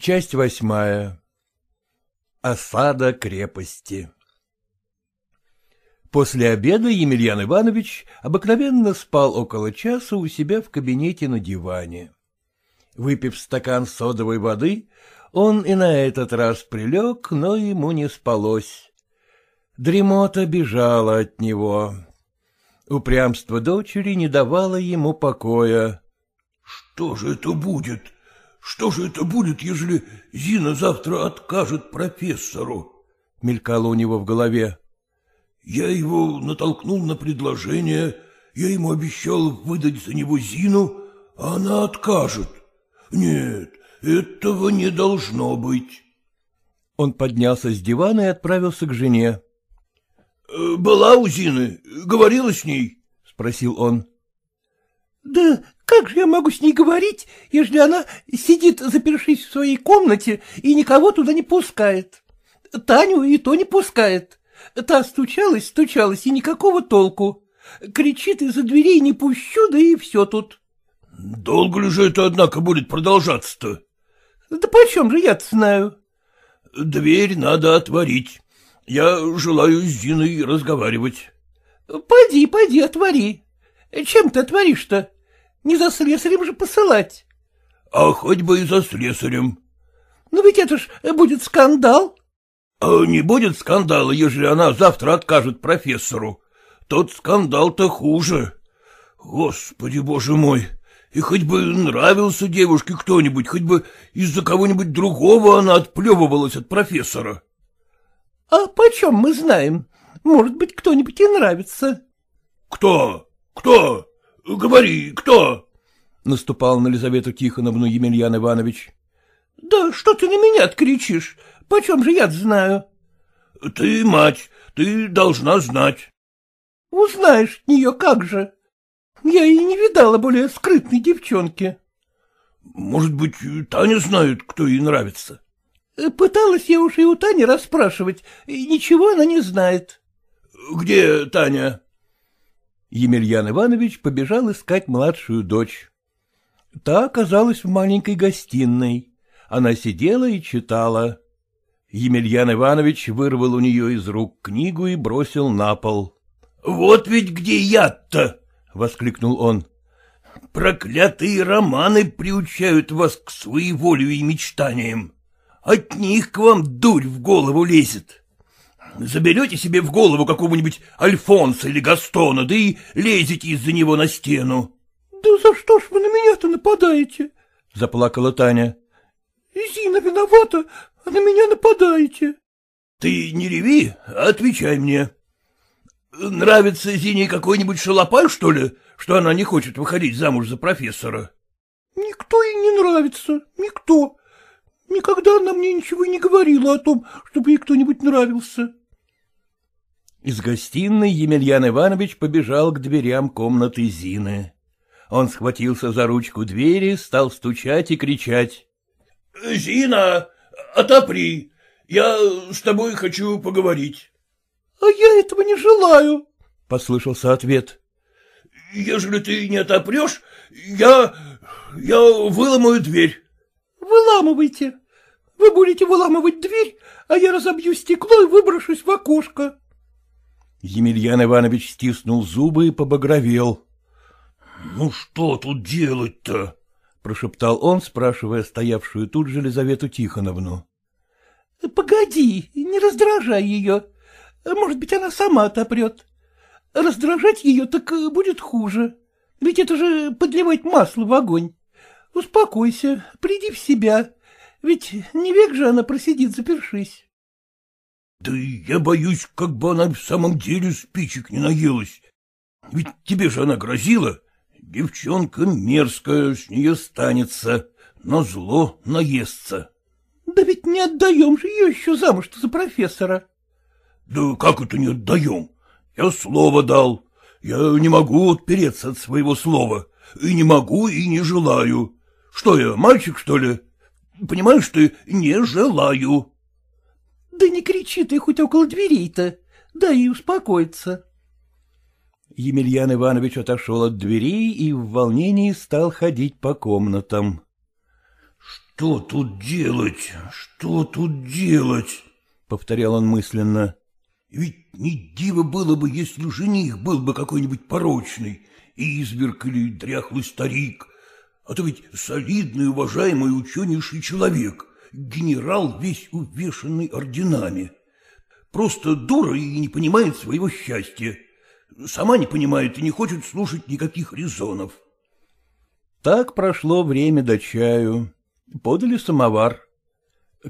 Часть восьмая. Осада крепости. После обеда Емельян Иванович обыкновенно спал около часа у себя в кабинете на диване. Выпив стакан содовой воды, он и на этот раз прилег, но ему не спалось. Дремота бежала от него. Упрямство дочери не давало ему покоя. — Что же это будет? Что же это будет, ежели Зина завтра откажет профессору? — мелькало у него в голове. Я его натолкнул на предложение, я ему обещал выдать за него Зину, а она откажет. Нет, этого не должно быть. Он поднялся с дивана и отправился к жене. «Э, — Была у Зины, говорила с ней? — спросил он. — Да как же я могу с ней говорить, если она сидит, запершись в своей комнате, и никого туда не пускает? Таню и то не пускает. Та стучалась, стучалась, и никакого толку. Кричит из-за дверей не пущу, да и все тут. — Долго ли же это, однако, будет продолжаться-то? — Да почем же я-то знаю? — Дверь надо отворить. Я желаю с Зиной разговаривать. — Пойди, пойди, отвори. Чем ты отворишь-то? Не за слесарем же посылать. — А хоть бы и за слесарем. — Ну ведь это ж будет скандал. — А не будет скандала, ежели она завтра откажет профессору. Тот скандал-то хуже. Господи, боже мой! И хоть бы нравился девушке кто-нибудь, хоть бы из-за кого-нибудь другого она отплевывалась от профессора. — А почем мы знаем? Может быть, кто-нибудь и нравится. — Кто? Кто? Говори, кто? — наступал на Лизавету Тихоновну Емельян Иванович. — Да что ты на меня кричишь? Почем же я знаю? — Ты мать, ты должна знать. — Узнаешь от нее как же. Я и не видала более скрытной девчонки. — Может быть, Таня знает, кто ей нравится? — Пыталась я уж и у Тани расспрашивать, и ничего она не знает. — Где Таня? Емельян Иванович побежал искать младшую дочь. Та оказалась в маленькой гостиной. Она сидела и читала. Емельян Иванович вырвал у нее из рук книгу и бросил на пол. — Вот ведь где яд-то! — воскликнул он. — Проклятые романы приучают вас к своеволию и мечтаниям. От них к вам дурь в голову лезет. Заберете себе в голову какого-нибудь Альфонса или Гастона, да и лезете из-за него на стену. — Да за что ж вы на меня-то нападаете? — заплакала Таня. — Зина виновата, а на меня нападаете. — Ты не реви, а отвечай мне. Нравится Зине какой-нибудь шалопай, что ли, что она не хочет выходить замуж за профессора? — Никто ей не нравится, никто. Никогда она мне ничего не говорила о том, чтобы ей кто-нибудь нравился. Из гостиной Емельян Иванович побежал к дверям комнаты Зины. Он схватился за ручку двери, стал стучать и кричать. — Зина, отопри, я с тобой хочу поговорить. — А я этого не желаю, — послышался ответ. — Ежели ты не отопрешь, я... я выломаю дверь. — Выламывайте. Вы будете выламывать дверь, а я разобью стекло и выброшусь в окошко. Емельян Иванович стиснул зубы и побагровел. — Ну что тут делать-то? — прошептал он, спрашивая стоявшую тут же Лизавету Тихоновну. — Погоди, не раздражай ее. Может быть, она сама отопрет. Раздражать ее так будет хуже. Ведь это же подливать масло в огонь. Успокойся, приди в себя. Ведь не век же она просидит, запершись. — Да я боюсь, как бы она в самом деле спичек не наелась. Ведь тебе же она грозила. Девчонка мерзкая, с нее станется, но зло наестся. — Да ведь не отдаем же ее еще замуж-то за профессора. — Да как это не отдаем? Я слово дал. Я не могу отпереться от своего слова. И не могу, и не желаю. Что я, мальчик, что ли? Понимаешь ты, не желаю. — Да не кричи ты хоть около дверей-то, да и успокоиться. Емельян Иванович отошел от дверей и в волнении стал ходить по комнатам. — Что тут делать, что тут делать? — повторял он мысленно. — Ведь не диво было бы, если жених был бы какой-нибудь порочный, изверг или дряхлый старик, а то ведь солидный, уважаемый ученейший человек, генерал, весь увешанный орденами. Просто дура и не понимает своего счастья. Сама не понимает и не хочет слушать никаких резонов. Так прошло время до чаю. Подали самовар.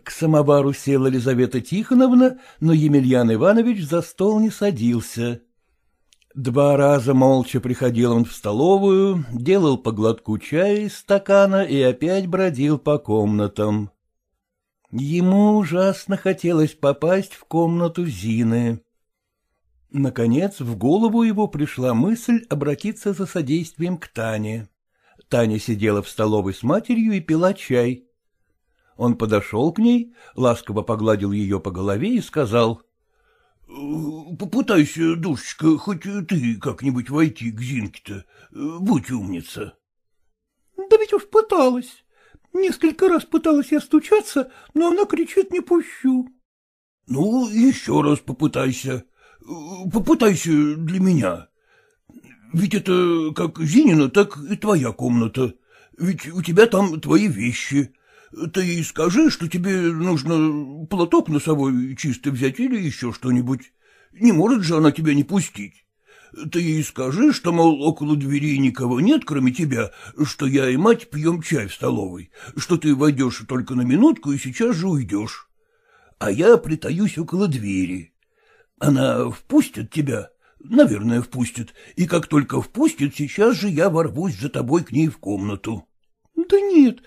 К самовару села Лизавета Тихоновна, но Емельян Иванович за стол не садился. Два раза молча приходил он в столовую, делал по глотку чая из стакана и опять бродил по комнатам. Ему ужасно хотелось попасть в комнату Зины. Наконец в голову его пришла мысль обратиться за содействием к Тане. Таня сидела в столовой с матерью и пила чай. Он подошел к ней, ласково погладил ее по голове и сказал. «Э, — Попытайся, душечка, хоть ты как-нибудь войти к Зинке-то. Будь умница. — Да ведь уж пыталась. Несколько раз пыталась я стучаться, но она кричит «не пущу». — Ну, еще раз попытайся. Попытайся для меня. Ведь это как Зинина, так и твоя комната. Ведь у тебя там твои вещи. Ты ей скажи, что тебе нужно платок носовой чистый взять или еще что-нибудь. Не может же она тебя не пустить. Ты ей скажи, что, мол, около двери никого нет, кроме тебя, что я и мать пьем чай в столовой, что ты войдешь только на минутку и сейчас же уйдешь. А я притаюсь около двери. Она впустит тебя? Наверное, впустит. И как только впустит, сейчас же я ворвусь за тобой к ней в комнату. — Да нет,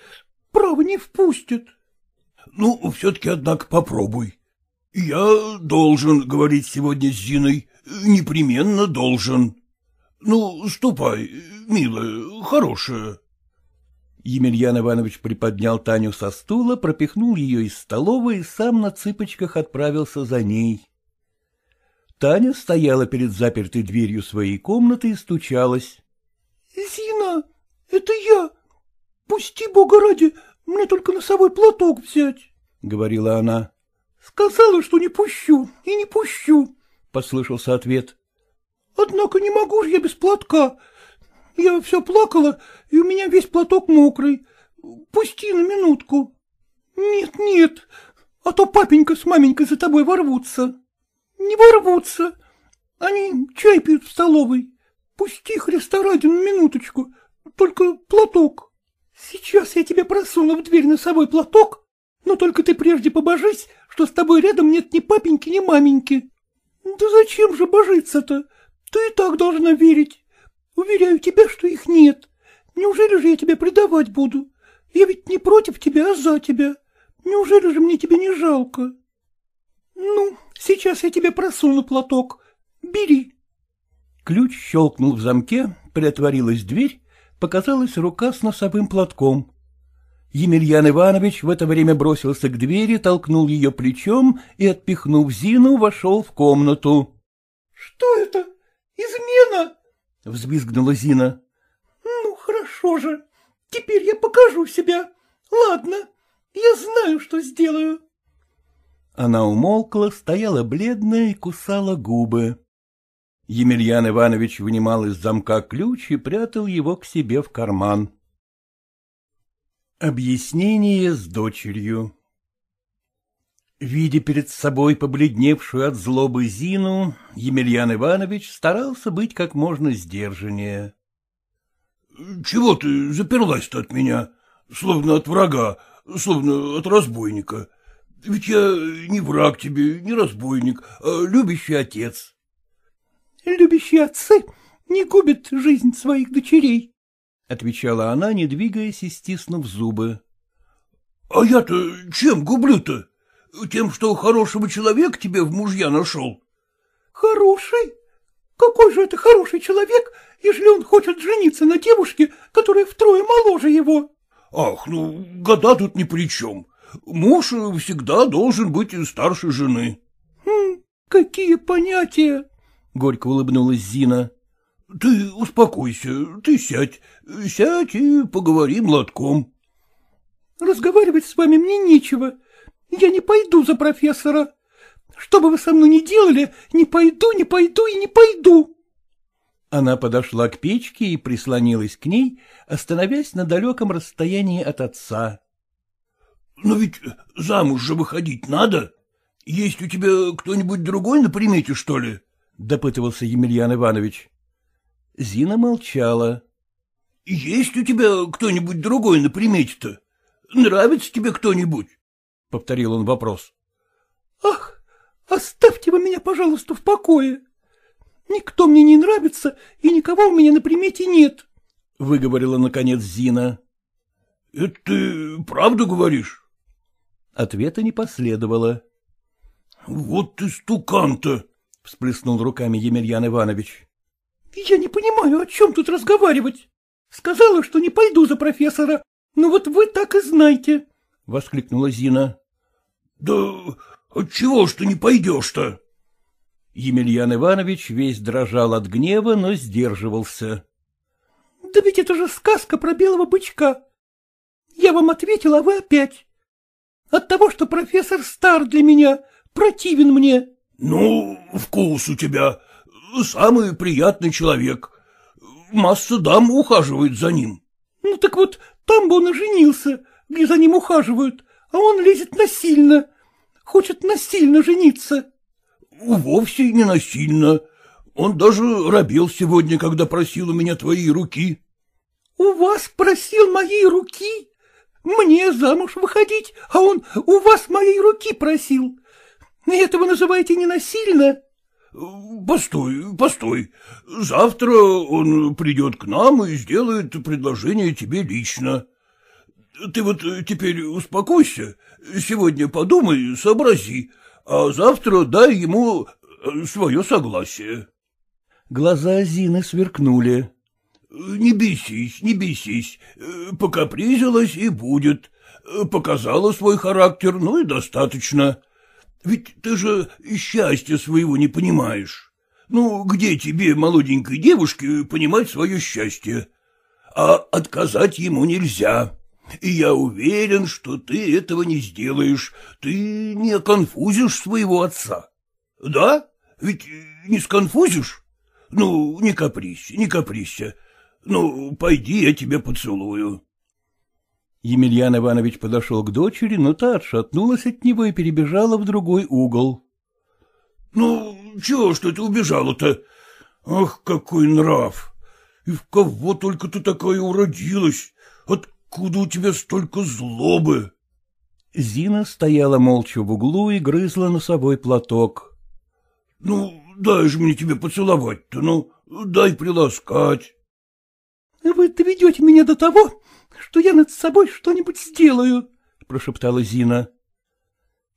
Право не впустит. — Ну, все-таки, однако, попробуй. Я должен говорить сегодня с Зиной, непременно должен. Ну, ступай, милая, хорошая. Емельян Иванович приподнял Таню со стула, пропихнул ее из столовой и сам на цыпочках отправился за ней. Таня стояла перед запертой дверью своей комнаты и стучалась. — Зина, это я, Пусти, бога ради, мне только носовой платок взять, — говорила она. — Сказала, что не пущу, и не пущу, — послышался ответ. — Однако не могу же я без платка. Я все плакала, и у меня весь платок мокрый. Пусти на минутку. — Нет, нет, а то папенька с маменькой за тобой ворвутся. — Не ворвутся. Они чай пьют в столовой. Пусти, Христа ради, на минуточку, только платок. — Сейчас я тебе просуну в дверь носовой платок, но только ты прежде побожись, что с тобой рядом нет ни папеньки, ни маменьки. Да зачем же божиться-то? Ты и так должна верить. Уверяю тебя, что их нет. Неужели же я тебя предавать буду? Я ведь не против тебя, а за тебя. Неужели же мне тебя не жалко? Ну, сейчас я тебе просуну платок. Бери. Ключ щелкнул в замке, приотворилась дверь, показалась рука с носовым платком. Емельян Иванович в это время бросился к двери, толкнул ее плечом и, отпихнув Зину, вошел в комнату. — Что это? Измена? — взвизгнула Зина. — Ну, хорошо же. Теперь я покажу себя. Ладно, я знаю, что сделаю. Она умолкла, стояла бледная и кусала губы. Емельян Иванович вынимал из замка ключ и прятал его к себе в карман. Объяснение с дочерью Видя перед собой побледневшую от злобы Зину, Емельян Иванович старался быть как можно сдержаннее. — Чего ты заперлась-то от меня, словно от врага, словно от разбойника? Ведь я не враг тебе, не разбойник, а любящий отец. Любящие отцы не губят жизнь своих дочерей, — отвечала она, не двигаясь и стиснув зубы. — А я-то чем гублю-то? Тем, что хорошего человека тебе в мужья нашел. — Хороший? Какой же это хороший человек, если он хочет жениться на девушке, которая втрое моложе его? — Ах, ну, года тут ни при чем. Муж всегда должен быть старше жены. — Хм, какие понятия! — горько улыбнулась Зина. — Ты успокойся, ты сядь, сядь и поговори молотком. — разговаривать с вами мне нечего. Я не пойду за профессора. Что бы вы со мной ни делали, не пойду, не пойду и не пойду. Она подошла к печке и прислонилась к ней, остановясь на далеком расстоянии от отца. — Но ведь замуж же выходить надо. Есть у тебя кто-нибудь другой на примете, что ли? — допытывался Емельян Иванович. Зина молчала. — Есть у тебя кто-нибудь другой на примете-то? Нравится тебе кто-нибудь? — повторил он вопрос. — Ах, оставьте вы меня, пожалуйста, в покое. Никто мне не нравится, и никого у меня на примете нет, — выговорила, наконец, Зина. — Это ты правду говоришь? Ответа не последовало. — Вот ты стукан-то! — всплеснул руками Емельян Иванович. — Я не понимаю, о чем тут разговаривать. Сказала, что не пойду за профессора, но вот вы так и знаете, — воскликнула Зина. — Да отчего ж ты не пойдешь-то? Емельян Иванович весь дрожал от гнева, но сдерживался. — Да ведь это же сказка про белого бычка. Я вам ответил, а вы опять. От того, что профессор стар для меня, противен мне. — Ну, вкус у тебя. Самый приятный человек. Масса дам ухаживает за ним. — Ну так вот, там бы он и женился, где за ним ухаживают, а он лезет насильно. Хочет насильно жениться. — Вовсе не насильно. Он даже робел сегодня, когда просил у меня твои руки. — У вас просил моей руки? Мне замуж выходить, а он у вас моей руки просил. Это вы называете ненасильно? — Постой, постой. Завтра он придет к нам и сделает предложение тебе лично. Ты вот теперь успокойся, сегодня подумай, сообрази, а завтра дай ему свое согласие. Глаза Зины сверкнули. — Не бесись, не бесись, покапризилась и будет. Показала свой характер, ну и достаточно. Ведь ты же счастья своего не понимаешь. Ну, где тебе, молоденькой девушке, понимать свое счастье? А отказать ему нельзя. И я уверен, что ты этого не сделаешь. Ты не конфузишь своего отца. Да? Ведь не сконфузишь? Ну, не капрись, не каприся. Ну, пойди, я тебя поцелую. Емельян Иванович подошел к дочери, но та отшатнулась от него и перебежала в другой угол. — Ну, чего ж ты убежала-то? Ах, какой нрав! И в кого только ты такая уродилась? Откуда у тебя столько злобы? Зина стояла молча в углу и грызла носовой платок. — Ну, дай же мне тебе поцеловать-то, ну, дай приласкать. — Вы доведете меня до того, что я над собой что-нибудь сделаю, — прошептала Зина.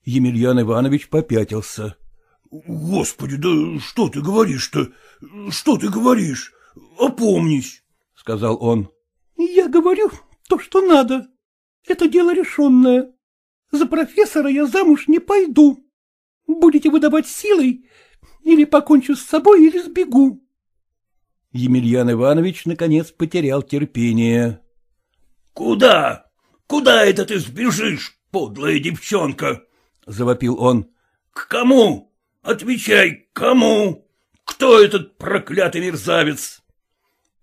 Емельян Иванович попятился. — Господи, да что ты говоришь-то? Что ты говоришь? Опомнись, — сказал он. — Я говорю то, что надо. Это дело решенное. За профессора я замуж не пойду. Будете выдавать силой, или покончу с собой, или сбегу. Емельян Иванович, наконец, потерял терпение. — Куда? Куда это ты сбежишь, подлая девчонка? — завопил он. — К кому? Отвечай, кому? Кто этот проклятый мерзавец?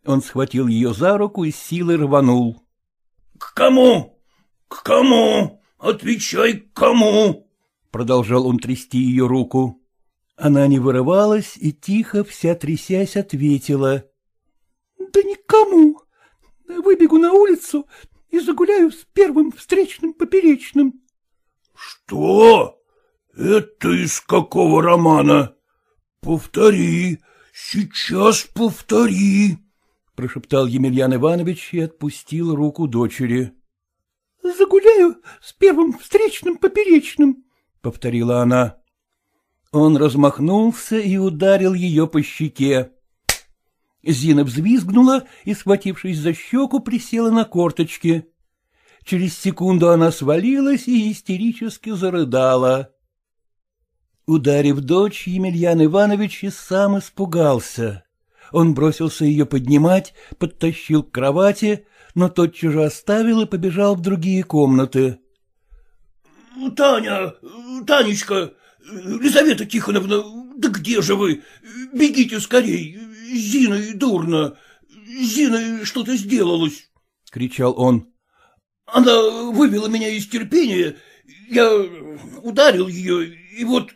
Он схватил ее за руку и силой рванул. — К кому? К кому? Отвечай, кому? — продолжал он трясти ее руку. Она не вырывалась и тихо, вся трясясь, ответила. — Да никому выбегу на улицу и загуляю с первым встречным поперечным. — Что? Это из какого романа? Повтори, сейчас повтори, — прошептал Емельян Иванович и отпустил руку дочери. — Загуляю с первым встречным поперечным, — повторила она. Он размахнулся и ударил ее по щеке. Зина взвизгнула и, схватившись за щеку, присела на корточки. Через секунду она свалилась и истерически зарыдала. Ударив дочь, Емельян Иванович и сам испугался. Он бросился ее поднимать, подтащил к кровати, но тотчас же оставил и побежал в другие комнаты. — Таня, Танечка, Лизавета Тихоновна, да где же вы? Бегите скорей, Зина дурно, Зина что-то сделалось, — кричал он. — Она вывела меня из терпения, я ударил ее, и вот...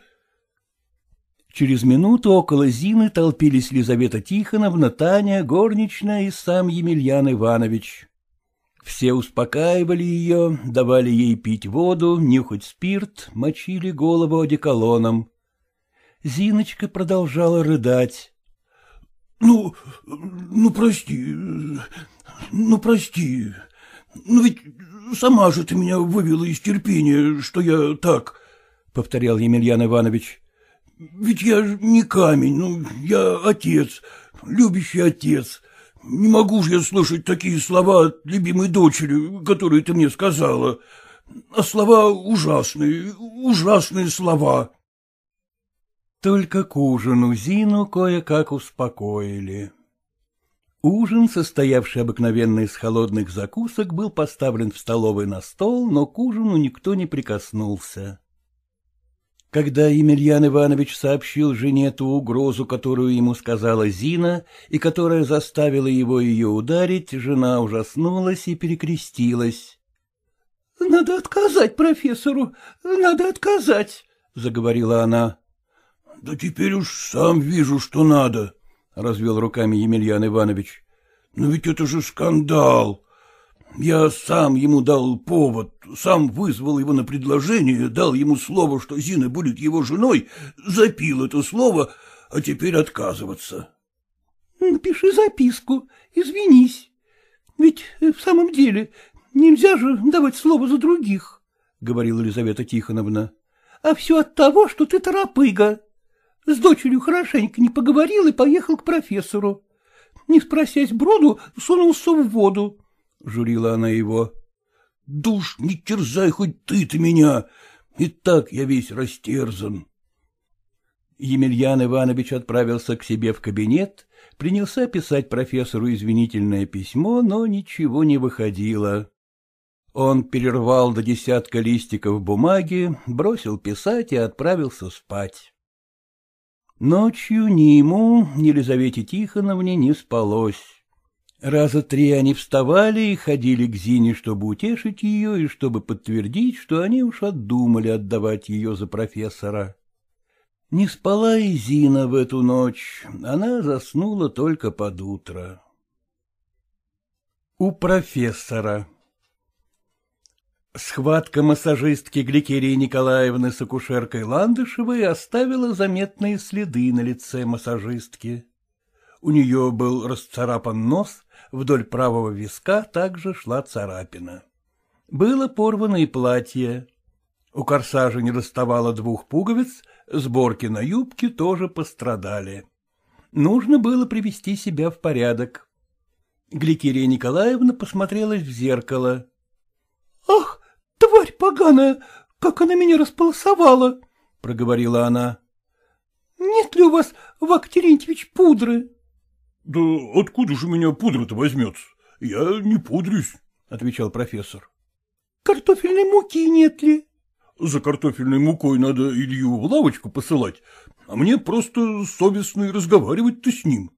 Через минуту около Зины толпились Лизавета Тихоновна, Таня, горничная и сам Емельян Иванович. Все успокаивали ее, давали ей пить воду, нюхать спирт, мочили голову одеколоном. Зиночка продолжала рыдать. — Ну, ну, прости, ну, прости, ну ведь сама же ты меня вывела из терпения, что я так, — повторял Емельян Иванович. Ведь я не камень, ну, я отец, любящий отец. Не могу же я слышать такие слова от любимой дочери, которые ты мне сказала. А слова ужасные, ужасные слова. Только к ужину Зину кое-как успокоили. Ужин, состоявший обыкновенно из холодных закусок, был поставлен в столовой на стол, но к ужину никто не прикоснулся. Когда Емельян Иванович сообщил жене ту угрозу, которую ему сказала Зина, и которая заставила его ее ударить, жена ужаснулась и перекрестилась. — Надо отказать профессору, надо отказать, — заговорила она. — Да теперь уж сам вижу, что надо, — развел руками Емельян Иванович. — Но ведь это же скандал. Я сам ему дал повод, сам вызвал его на предложение, дал ему слово, что Зина будет его женой, запил это слово, а теперь отказываться. — Напиши записку, извинись. Ведь в самом деле нельзя же давать слово за других, — говорила Елизавета Тихоновна. — А все от того, что ты торопыга. С дочерью хорошенько не поговорил и поехал к профессору. Не спросясь броду, сунулся в воду. — журила она его. — Душ, не терзай хоть ты-то меня, и так я весь растерзан. Емельян Иванович отправился к себе в кабинет, принялся писать профессору извинительное письмо, но ничего не выходило. Он перервал до десятка листиков бумаги, бросил писать и отправился спать. Ночью ни ему, ни Елизавете Тихоновне не спалось. Раза три они вставали и ходили к Зине, чтобы утешить ее и чтобы подтвердить, что они уж отдумали отдавать ее за профессора. Не спала и Зина в эту ночь, она заснула только под утро. У профессора Схватка массажистки Гликерии Николаевны с акушеркой Ландышевой оставила заметные следы на лице массажистки. У нее был расцарапан нос, вдоль правого виска также шла царапина. Было порвано и платье. У корсажа не доставало двух пуговиц, сборки на юбке тоже пострадали. Нужно было привести себя в порядок. Гликерия Николаевна посмотрелась в зеркало. — Ах, поганая, как она меня располосовала! — проговорила она. — Нет ли у вас, Вак Терентьевич, пудры? — Да откуда же у меня пудра-то возьмется? Я не пудрюсь, — отвечал профессор. — Картофельной муки нет ли? — За картофельной мукой надо Илью в лавочку посылать, а мне просто совестно и разговаривать-то с ним.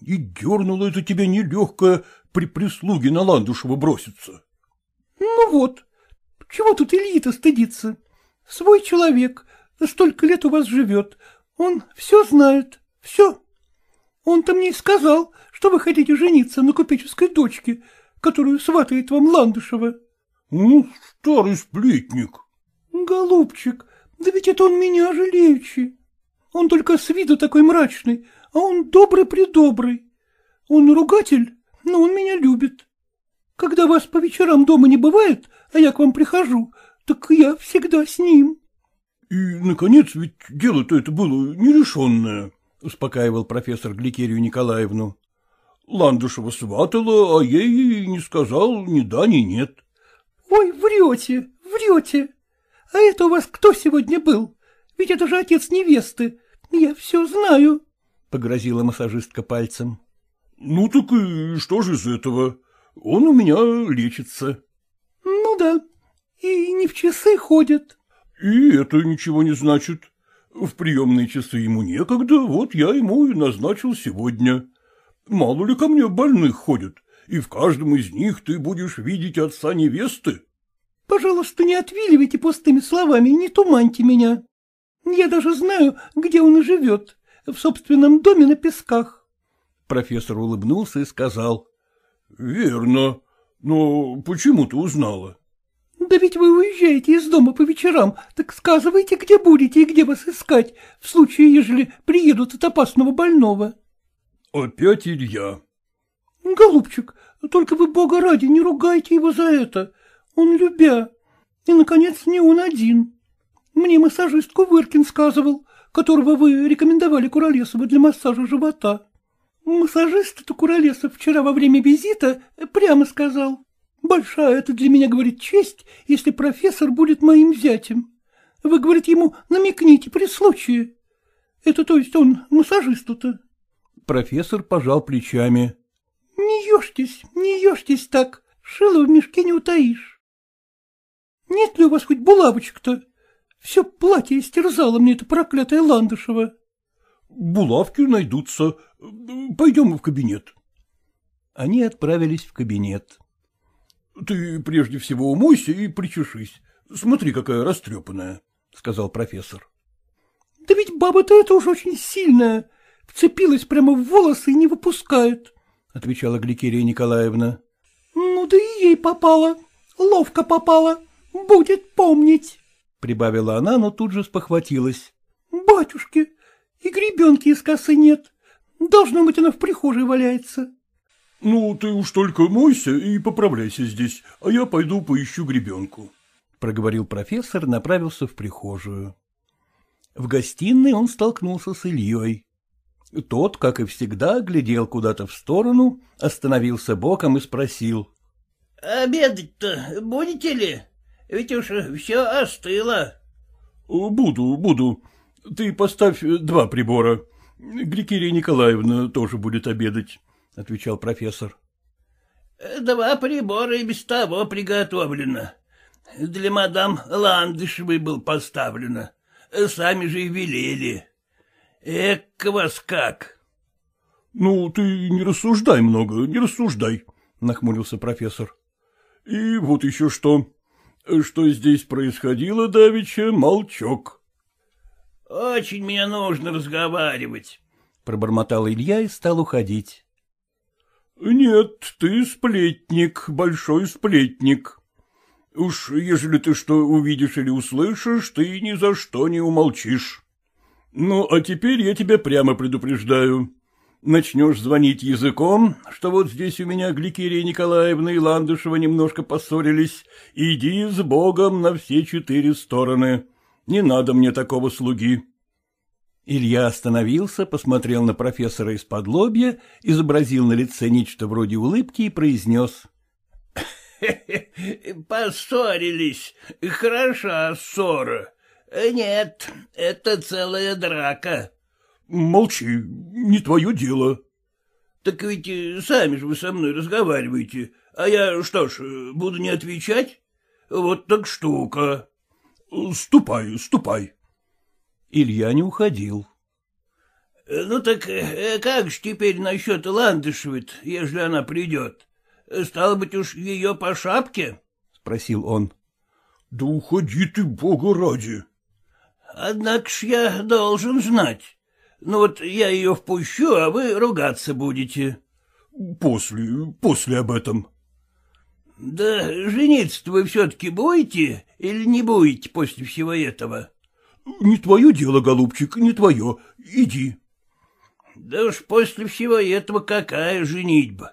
И дернуло это тебя нелегкое при прислуге на Ландушева броситься. — Ну вот, чего тут Ильи-то стыдиться? Свой человек, столько лет у вас живет, он все знает, все. Он-то мне и сказал, что вы хотите жениться на купеческой дочке, которую сватает вам Ландышева. — Ну, старый сплетник. — Голубчик, да ведь это он меня жалеючи. Он только с виду такой мрачный, а он добрый-предобрый. Он ругатель, но он меня любит. Когда вас по вечерам дома не бывает, а я к вам прихожу, так я всегда с ним. — И, наконец, ведь дело-то это было нерешенное. — успокаивал профессор Гликерию Николаевну. — Ландышева сватала, а ей не сказал ни да, ни нет. — Ой, врете, врете. А это у вас кто сегодня был? Ведь это же отец невесты. Я все знаю, — погрозила массажистка пальцем. — Ну так и что же из этого? Он у меня лечится. — Ну да, и не в часы ходит. — И это ничего не значит. В приемные часы ему некогда, вот я ему и назначил сегодня. Мало ли ко мне больных ходят, и в каждом из них ты будешь видеть отца невесты. — Пожалуйста, не отвиливайте пустыми словами, не туманьте меня. Я даже знаю, где он живет, в собственном доме на песках. Профессор улыбнулся и сказал. — Верно. Но почему ты узнала? — Да ведь вы уезжаете из дома по вечерам, так сказывайте, где будете и где вас искать, в случае, ежели приедут от опасного больного. — Опять Илья. — Голубчик, только вы, бога ради, не ругайте его за это. Он любя. И, наконец, не он один. Мне массажистку Выркин сказывал, которого вы рекомендовали Куролесову для массажа живота. Массажист-то Куролесов вчера во время визита прямо сказал. Большая это для меня, говорит, честь, если профессор будет моим зятем. Вы, говорит, ему намекните при случае. Это то есть он массажисту-то. Профессор пожал плечами. — Не ешьтесь, не ешьтесь так, шило в мешке не утаишь. Нет ли у вас хоть булавочек-то? Все платье истерзало мне это проклятое Ландышева. — Булавки найдутся. Пойдем в кабинет. Они отправились в кабинет. — Ты прежде всего умойся и причешись. Смотри, какая растрепанная, — сказал профессор. — Да ведь баба-то это уж очень сильная. Вцепилась прямо в волосы и не выпускает, — отвечала Гликерия Николаевна. — Ну да и ей попало. Ловко попало. Будет помнить. — прибавила она, но тут же спохватилась. — Батюшки, и гребенки из косы нет. Должно быть, она в прихожей валяется. — Ну, ты уж только мойся и поправляйся здесь, а я пойду поищу гребенку, — проговорил профессор и направился в прихожую. В гостиной он столкнулся с Ильей. Тот, как и всегда, глядел куда-то в сторону, остановился боком и спросил. — Обедать-то будете ли? Ведь уж все остыло. — Буду, буду. Ты поставь два прибора. Гликерия Николаевна тоже будет обедать, — отвечал профессор. — Два прибора и без того приготовлено. Для мадам Ландышевой был поставлено. Сами же и велели. Эк вас как! — Ну, ты не рассуждай много, не рассуждай, — нахмурился профессор. — И вот еще что. Что здесь происходило, давеча, молчок. — Очень мне нужно разговаривать, — пробормотал Илья и стал уходить. — Нет, ты сплетник, большой сплетник. Уж ежели ты что увидишь или услышишь, ты ни за что не умолчишь. Ну, а теперь я тебя прямо предупреждаю начнешь звонить языком, что вот здесь у меня Гликерия Николаевна и Ландышева немножко поссорились, иди с Богом на все четыре стороны. Не надо мне такого слуги. Илья остановился, посмотрел на профессора из-под лобья, изобразил на лице нечто вроде улыбки и произнес. — Поссорились. Хороша ссора. Нет, это целая драка. — Молчи, не твое дело. — Так ведь э, сами же вы со мной разговариваете, а я что ж, э, буду не отвечать? Вот так штука. — Ступай, ступай. Илья не уходил. — Ну так э, как ж теперь насчет ландышевой ежели она придет? Стало быть уж ее по шапке? — спросил он. — Да уходи ты, бога ради. — Однако ж я должен знать. Ну вот я ее впущу, а вы ругаться будете. — После, после об этом. — Да жениться вы все-таки будете или не будете после всего этого? — Не твое дело, голубчик, не твое. Иди. — Да уж после всего этого какая женитьба?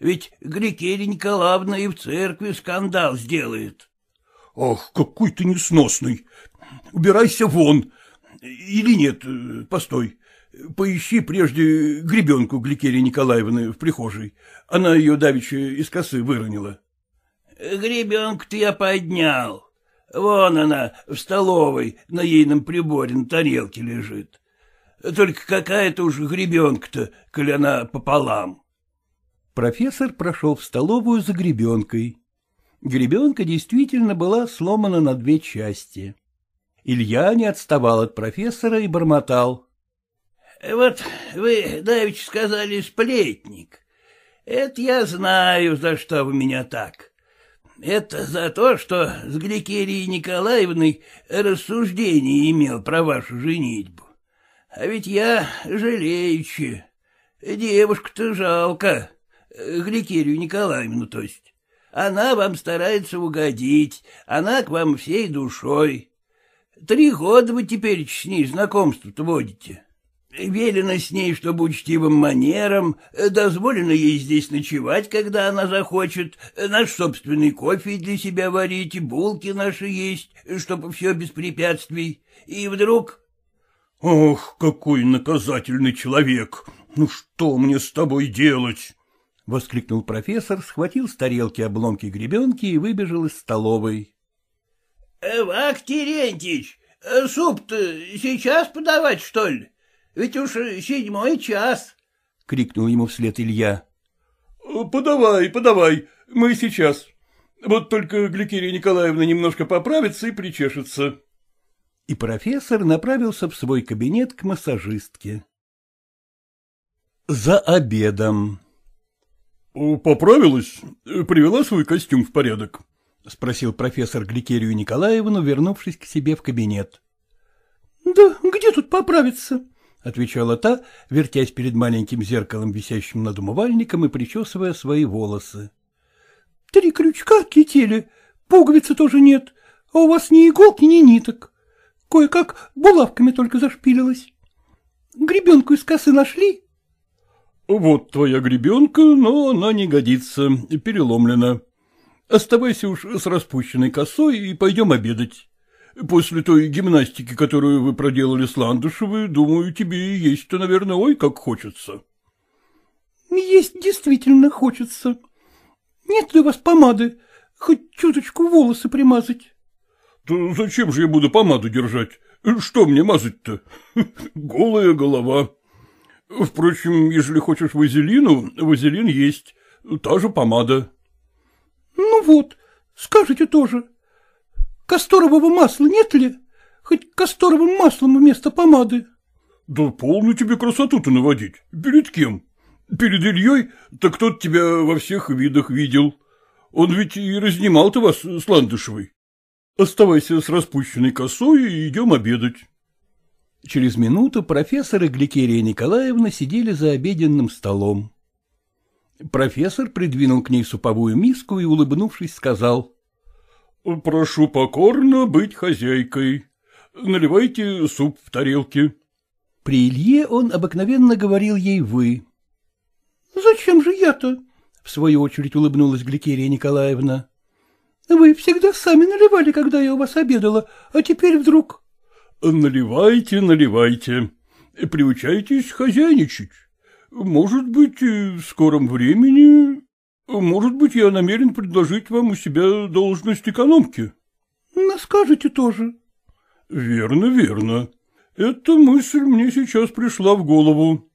Ведь Гликерия Николаевна и в церкви скандал сделает. — Ах, какой ты несносный! Убирайся вон! Или нет, постой. Поищи прежде гребенку Гликерии Николаевны в прихожей. Она ее давеча из косы выронила. — Гребенку-то я поднял. Вон она, в столовой, на ейном приборе на тарелке лежит. Только какая-то уж гребенка-то, коли она пополам. Профессор прошел в столовую за гребенкой. Гребенка действительно была сломана на две части. Илья не отставал от профессора и бормотал. — Вот вы, давеча, сказали сплетник. Это я знаю, за что вы меня так. Это за то, что с Гликерией Николаевной рассуждение имел про вашу женитьбу. А ведь я жалеючи. Девушку-то жалко. Гликерию Николаевну, то есть. Она вам старается угодить, она к вам всей душой. Три года вы теперь с ней знакомство-то водите. Велено с ней, чтобы учтивым манером, дозволено ей здесь ночевать, когда она захочет, наш собственный кофе для себя варить, булки наши есть, чтобы все без препятствий. И вдруг... — Ох, какой наказательный человек! Ну что мне с тобой делать? — воскликнул профессор, схватил с тарелки обломки гребенки и выбежал из столовой. — Вак Терентьич, суп-то сейчас подавать, что ли? Ведь уж седьмой час. — крикнул ему вслед Илья. — Подавай, подавай, мы сейчас. Вот только Гликерия Николаевна немножко поправится и причешется. И профессор направился в свой кабинет к массажистке. За обедом. — Поправилась? Привела свой костюм в порядок? — спросил профессор Гликерию Николаевну, вернувшись к себе в кабинет. — Да где тут поправиться? — отвечала та, вертясь перед маленьким зеркалом, висящим над умывальником, и причесывая свои волосы. — Три крючка отлетели, пуговицы тоже нет, а у вас ни иголки, ни ниток. Кое-как булавками только зашпилилась. Гребенку из косы нашли? — Вот твоя гребенка, но она не годится, переломлена. Оставайся уж с распущенной косой и пойдем обедать. После той гимнастики, которую вы проделали с Ландышевой, думаю, тебе и есть-то, наверное, ой, как хочется. — Есть действительно хочется. Нет ли у вас помады? Хоть чуточку волосы примазать. — Да зачем же я буду помаду держать? Что мне мазать-то? Голая голова. Впрочем, если хочешь вазелину, вазелин есть. Та же помада. — Ну вот, скажите тоже. Касторового масла нет ли? Хоть касторовым маслом вместо помады. — Да полную тебе красоту-то наводить. Перед кем? Перед Ильей? Так тот тебя во всех видах видел. Он ведь и разнимал-то вас с Ландышевой. Оставайся с распущенной косой и идем обедать. Через минуту профессор и Гликерия Николаевна сидели за обеденным столом. Профессор придвинул к ней суповую миску и, улыбнувшись, сказал. — Прошу покорно быть хозяйкой. Наливайте суп в тарелке. При Илье он обыкновенно говорил ей «вы». — Зачем же я-то? — в свою очередь улыбнулась Гликерия Николаевна. — Вы всегда сами наливали, когда я у вас обедала, а теперь вдруг... — Наливайте, наливайте. Приучайтесь хозяйничать. Может быть, в скором времени может быть, я намерен предложить вам у себя должность экономки. — Ну, скажете тоже. — Верно, верно. Эта мысль мне сейчас пришла в голову.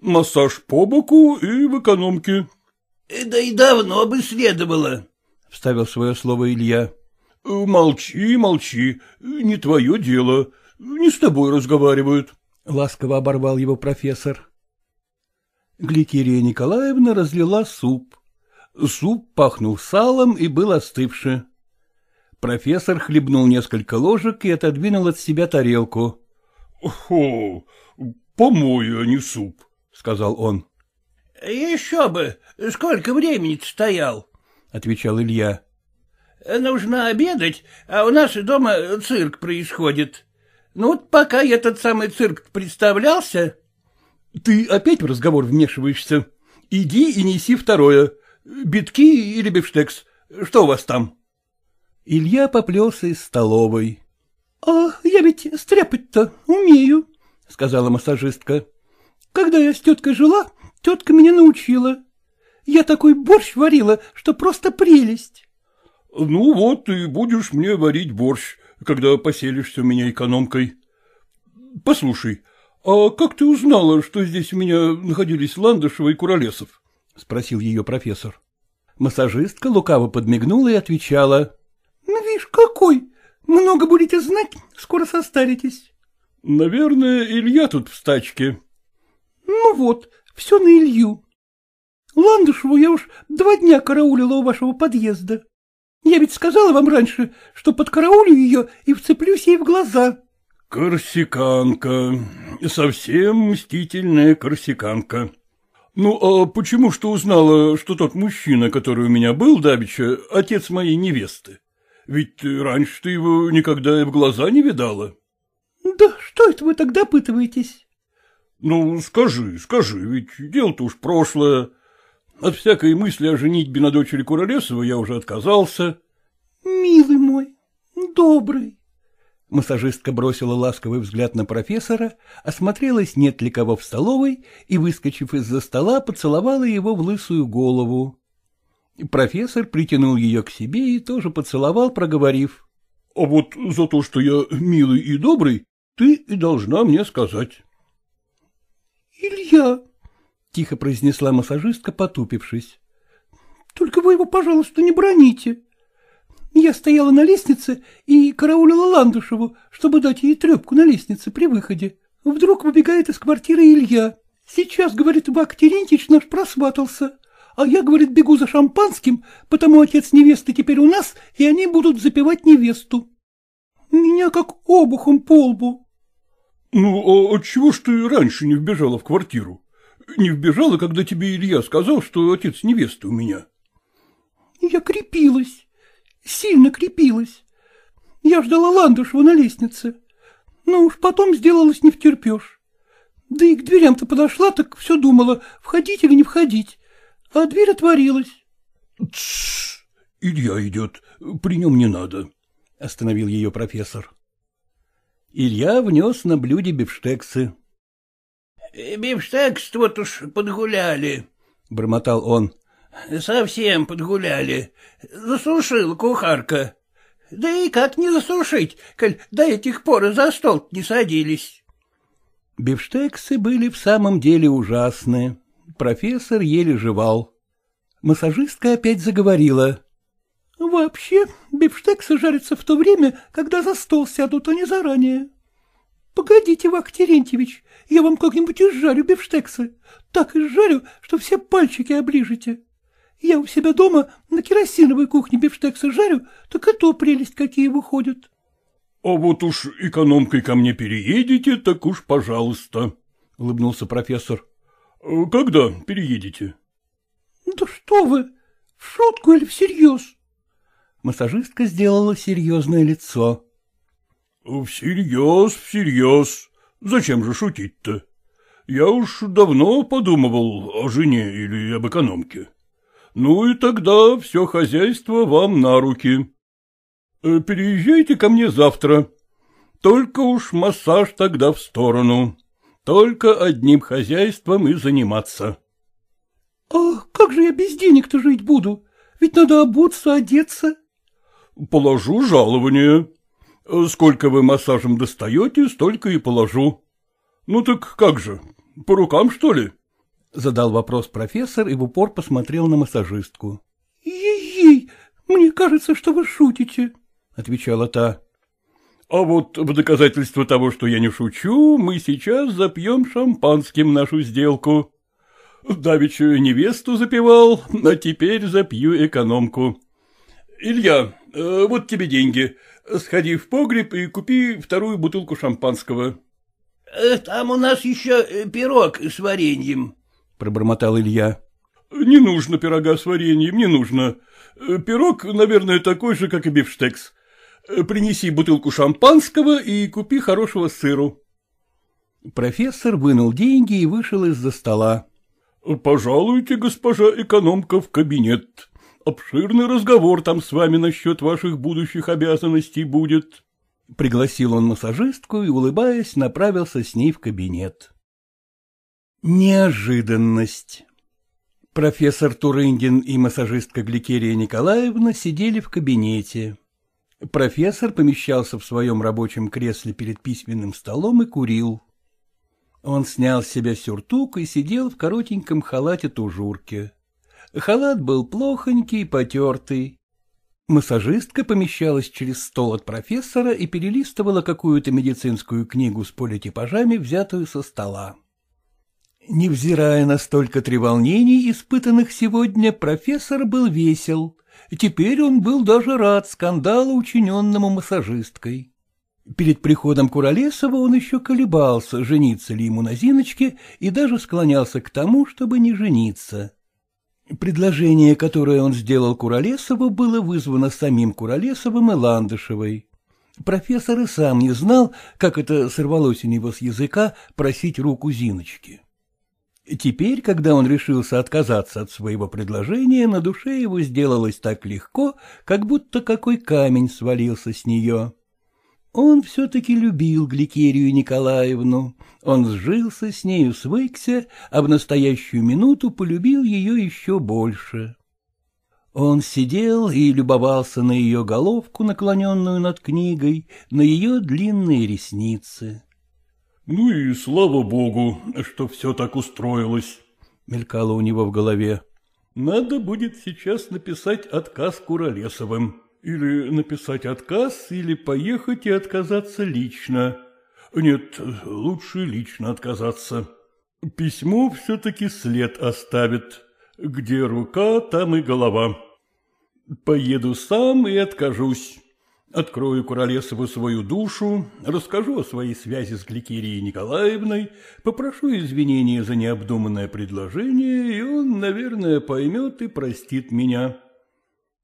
Массаж по боку и в экономке. — Да и давно бы следовало, — вставил свое слово Илья. — Молчи, молчи, не твое дело, не с тобой разговаривают. — ласково оборвал его профессор. Гликерия Николаевна разлила суп. Суп пахнул салом и был остывший. Профессор хлебнул несколько ложек и отодвинул от себя тарелку. — О, помой, а не суп, — сказал он. — Еще бы, сколько времени стоял, — отвечал Илья. — Нужно обедать, а у нас дома цирк происходит. Ну, вот пока этот самый цирк представлялся... — Ты опять в разговор вмешиваешься? Иди и неси второе. Битки или бифштекс? Что у вас там? Илья поплелся из столовой. — А я ведь стряпать-то умею, — сказала массажистка. — Когда я с теткой жила, тетка меня научила. Я такой борщ варила, что просто прелесть. — Ну вот, и будешь мне варить борщ, когда поселишься у меня экономкой. Послушай, а как ты узнала, что здесь у меня находились Ландышева и Куролесов? — спросил ее профессор. Массажистка лукаво подмигнула и отвечала. — Ну, видишь, какой! Много будете знать, скоро состаритесь. — Наверное, Илья тут в стачке. — Ну вот, все на Илью. Ландышеву я уж два дня караулила у вашего подъезда. Я ведь сказала вам раньше, что подкараулю ее и вцеплюсь ей в глаза. — Корсиканка, совсем мстительная корсиканка. Ну, а почему что узнала, что тот мужчина, который у меня был давеча, отец моей невесты? Ведь раньше ты его никогда и в глаза не видала. — Да что это вы тогда пытываетесь? — Ну, скажи, скажи, ведь дело-то уж прошлое. От всякой мысли о женитьбе на дочери Куролесова я уже отказался. — Милый мой, добрый. Массажистка бросила ласковый взгляд на профессора, осмотрелась, нет ли кого в столовой, и, выскочив из-за стола, поцеловала его в лысую голову. Профессор притянул ее к себе и тоже поцеловал, проговорив. — А вот за то, что я милый и добрый, ты и должна мне сказать. — Илья, — тихо произнесла массажистка, потупившись, — только вы его, пожалуйста, не броните. Я стояла на лестнице и караулила Ландушеву, чтобы дать ей трепку на лестнице при выходе. Вдруг выбегает из квартиры Илья. Сейчас, говорит, Бак Терентьевич наш просватался. А я, говорит, бегу за шампанским, потому отец невесты теперь у нас, и они будут запивать невесту. Меня как обухом по лбу. — Ну, а отчего ж ты раньше не вбежала в квартиру? Не вбежала, когда тебе Илья сказал, что отец невесты у меня? — Я крепилась, сильно крепилась. Я ждала Ландышева на лестнице. Но уж потом сделалось не втерпешь. Да и к дверям-то подошла, так все думала, входить или не входить а дверь отворилась. — Тссс, Илья идет, при нем не надо, — остановил ее профессор. Илья внес на блюде бифштексы. — Бифштекс вот уж подгуляли, — бормотал он. — Совсем подгуляли. Засушил кухарка. Да и как не засушить, коль до этих пор за стол не садились. Бифштексы были в самом деле ужасные. Профессор еле жевал. Массажистка опять заговорила. — Вообще, бифштексы жарятся в то время, когда за стол сядут, а не заранее. — Погодите, Вак Терентьевич, я вам как-нибудь изжарю бифштексы. Так изжарю, что все пальчики оближете. Я у себя дома на керосиновой кухне бифштексы жарю, так и то прелесть какие выходят. — А вот уж экономкой ко мне переедете, так уж пожалуйста, — улыбнулся профессор. — Когда переедете? — Да что вы, в шутку или всерьез? Массажистка сделала серьезное лицо. — Всерьез, всерьез. Зачем же шутить-то? Я уж давно подумывал о жене или об экономке. Ну и тогда все хозяйство вам на руки. Э, переезжайте ко мне завтра. Только уж массаж тогда в сторону. Только одним хозяйством и заниматься. — А как же я без денег-то жить буду? Ведь надо обуться, одеться. — Положу жалование. Сколько вы массажем достаете, столько и положу. Ну так как же, по рукам, что ли? — задал вопрос профессор и в упор посмотрел на массажистку. — Ей-ей, мне кажется, что вы шутите, — отвечала та. А вот в доказательство того, что я не шучу, мы сейчас запьем шампанским нашу сделку. Давеча невесту запивал, а теперь запью экономку. Илья, э, вот тебе деньги. Сходи в погреб и купи вторую бутылку шампанского. Э, — Там у нас еще э, пирог с вареньем, — пробормотал Илья. — Не нужно пирога с вареньем, не нужно. Пирог, наверное, такой же, как и бифштекс. Э, принеси бутылку шампанского и купи хорошего сыру. Профессор вынул деньги и вышел из-за стола. — Пожалуйте, госпожа экономка, в кабинет. Обширный разговор там с вами насчет ваших будущих обязанностей будет. Пригласил он массажистку и, улыбаясь, направился с ней в кабинет. Неожиданность. Профессор Турындин и массажистка Гликерия Николаевна сидели в кабинете. Профессор помещался в своем рабочем кресле перед письменным столом и курил. Он снял с себя сюртук и сидел в коротеньком халате тужурке. Халат был плохонький, потертый. Массажистка помещалась через стол от профессора и перелистывала какую-то медицинскую книгу с политипажами, взятую со стола. Невзирая на столько треволнений, испытанных сегодня, профессор был весел. Теперь он был даже рад скандалу, учиненному массажисткой. Перед приходом Куролесова он еще колебался, жениться ли ему на Зиночке, и даже склонялся к тому, чтобы не жениться. Предложение, которое он сделал Куролесову, было вызвано самим Куролесовым и Ландышевой. Профессор и сам не знал, как это сорвалось у него с языка просить руку Зиночки. Теперь, когда он решился отказаться от своего предложения, на душе его сделалось так легко, как будто какой камень свалился с нее. Он все-таки любил Гликерию Николаевну, он сжился с нею, свыкся, а в настоящую минуту полюбил ее еще больше. Он сидел и любовался на ее головку, наклоненную над книгой, на ее длинные ресницы. — Ну и слава богу, что все так устроилось, — мелькало у него в голове. — Надо будет сейчас написать отказ Куролесовым. Или написать отказ, или поехать и отказаться лично. Нет, лучше лично отказаться. Письмо все-таки след оставит. Где рука, там и голова. Поеду сам и откажусь. Открою Куролесову свою душу, расскажу о своей связи с Гликерией Николаевной, попрошу извинения за необдуманное предложение, и он, наверное, поймет и простит меня.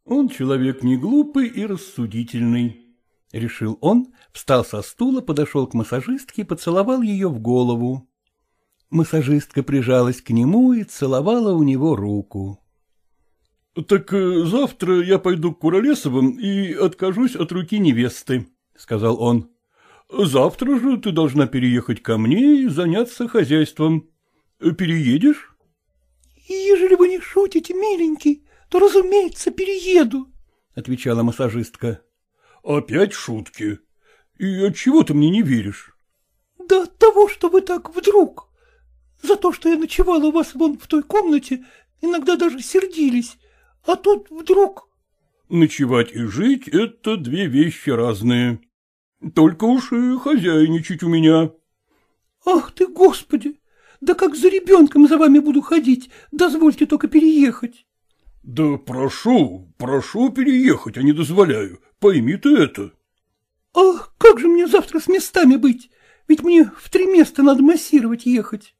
Он человек не глупый и рассудительный. Решил он, встал со стула, подошел к массажистке и поцеловал ее в голову. Массажистка прижалась к нему и целовала у него руку. — Так э, завтра я пойду к Куролесовым и откажусь от руки невесты, — сказал он. — Завтра же ты должна переехать ко мне и заняться хозяйством. Переедешь? — Ежели вы не шутите, миленький, то, разумеется, перееду, — отвечала массажистка. — Опять шутки. И отчего ты мне не веришь? — Да от того, что вы так вдруг. За то, что я ночевала у вас вон в той комнате, иногда даже сердились, а тут вдруг... — Ночевать и жить — это две вещи разные. Только уж и хозяйничать у меня. — Ах ты, Господи! Да как за ребенком за вами буду ходить, дозвольте только переехать. — Да прошу, прошу переехать, а не дозволяю. Пойми ты это. — Ах, как же мне завтра с местами быть? Ведь мне в три места надо массировать ехать. —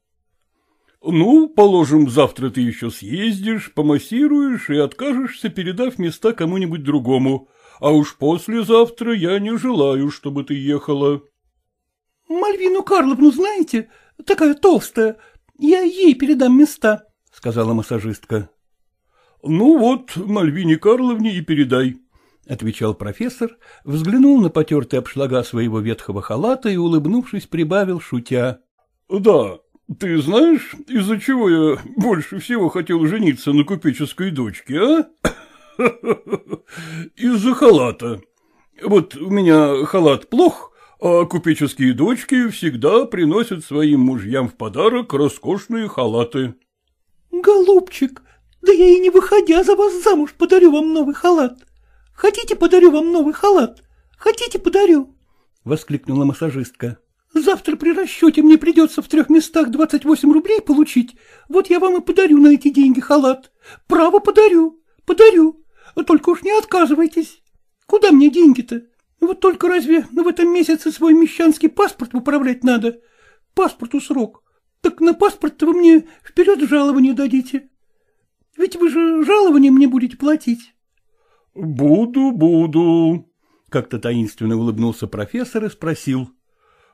Ну, положим, завтра ты еще съездишь, помассируешь и откажешься, передав места кому-нибудь другому. А уж послезавтра я не желаю, чтобы ты ехала. — Мальвину Карловну знаете? Такая толстая. Я ей передам места, — сказала массажистка. — Ну вот, Мальвине Карловне и передай, — отвечал профессор, взглянул на потертые обшлага своего ветхого халата и, улыбнувшись, прибавил, шутя. — Да, ты знаешь, из-за чего я больше всего хотел жениться на купеческой дочке, а? Из-за халата. Вот у меня халат плох, а купеческие дочки всегда приносят своим мужьям в подарок роскошные халаты. — Голубчик, да я и не выходя за вас замуж подарю вам новый халат. Хотите, подарю вам новый халат? Хотите, подарю? — воскликнула массажистка. — Завтра при расчете мне придется в трех местах двадцать восемь рублей получить. Вот я вам и подарю на эти деньги халат. Право подарю, подарю. Только уж не отказывайтесь. Куда мне деньги-то? Вот только разве в этом месяце свой мещанский паспорт выправлять надо? Паспорту срок. Так на паспорт вы мне вперед жалование дадите. Ведь вы же жалование мне будете платить. — Буду, буду, — как-то таинственно улыбнулся профессор и спросил. —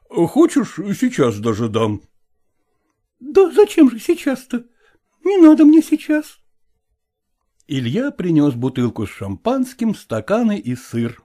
Хочешь, сейчас даже дам? — Да зачем же сейчас-то? Не надо мне сейчас. Илья принес бутылку с шампанским, стаканы и сыр.